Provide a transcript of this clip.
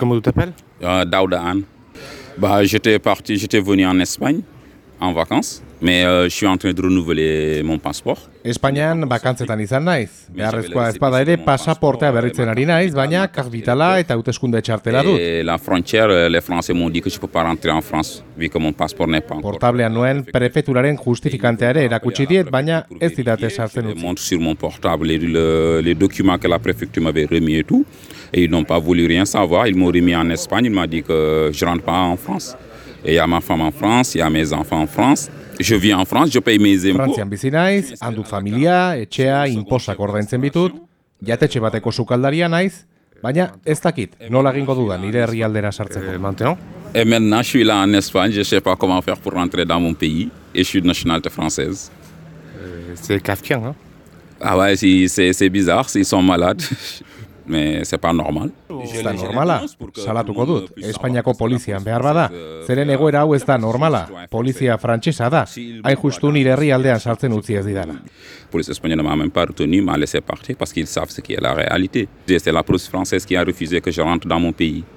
Comment tu t'appelles? Euh, Daouda Anne. Bah, j'étais parti, j'étais venu en Espagne en vacances, mais euh, je suis en train de renouveler mon passeport. Espainian bakantzetan izan naiz. Beharrezkoa ezpada ere pasaportea berritzen ari naiz, baina karbitala eta hauteskunde txartela dut. Et la frontière, euh, les Français m'ont dit que je peux pas rentrer en France, vu que mon passeport n'est pas encore. Portablean nuen prefeturaren justifikantea ere erakutsi diet, baina ez didate sartzen Je utzi. montre sur mon portable le- les documents que la préfecture m'avait remis et tout. Et ils n'ont pas voulu rien savoir. Ils m'ont remis en Espagne. Ils m'ont dit que je rentre pas en France. Et il y a ma femme en France, il y a mes enfants en France. Je vis en France, je paye mes impôts. Frantzian bizi naiz, handut familia, etxea, inposak ordaintzen bitut, jatetxe bateko sukaldaria naiz, baina ez dakit, nola egingo dudan nire herrialdera sartzeko. Euh, Maintenant Et maintenant, je suis là en Espagne. Je ne sais pas comment faire pour rentrer dans mon pays. Et je suis de nationalité française. euh, C'est kafkien, hein? Ah ouais, c'est bizarre, s'ils sont malades. Mais c'est pas normal. Ez da normala, salatuko dut, Espainiako polizian behar bada, zeren egoera hau ez da normala, polizia frantsesa da, hain justu nire herrialdean sartzen utzi ez didana. La police espagnole m'a même pas retenu, m'a laissé partir parce qu'ils savent ce qui est la réalité. C'est la police française qui a refusé que je rentre dans mon pays.